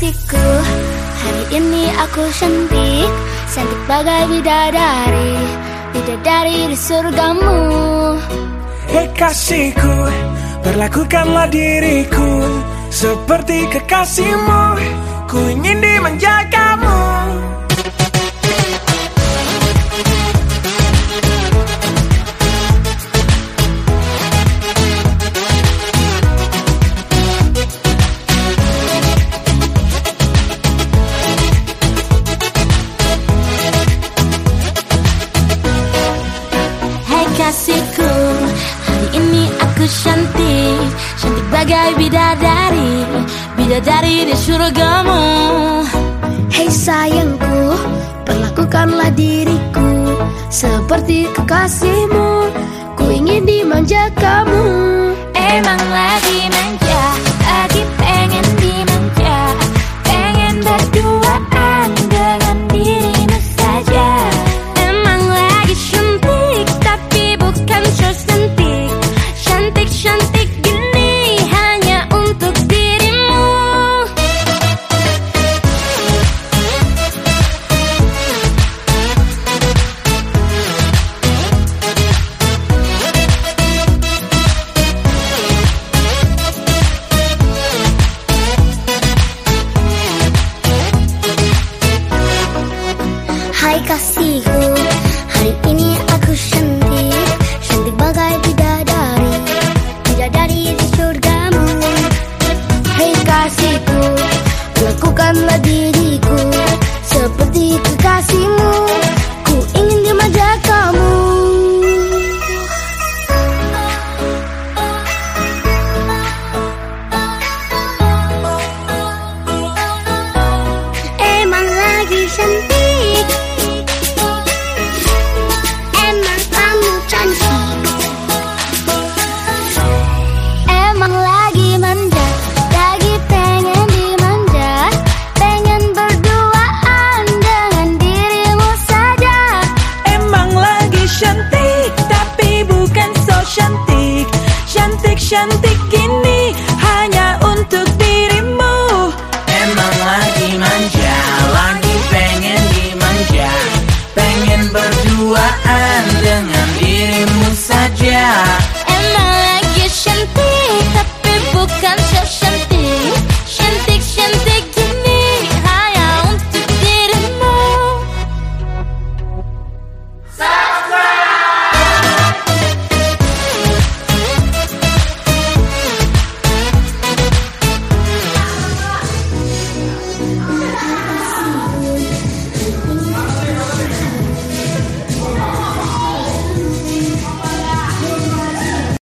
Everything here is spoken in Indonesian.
kasihku Hari ini aku cantik Cantik bagai bidadari Bidadari di surgamu. Hei kasihku Perlakukanlah diriku Seperti kekasihmu. Ku ingin dimanjakanmu cantik Cantik bagai bidadari Bidadari di surgamu. Hei sayangku Perlakukanlah diriku Seperti kekasihmu Lakukanlah diriku Seperti kekasihmu cantik Tapi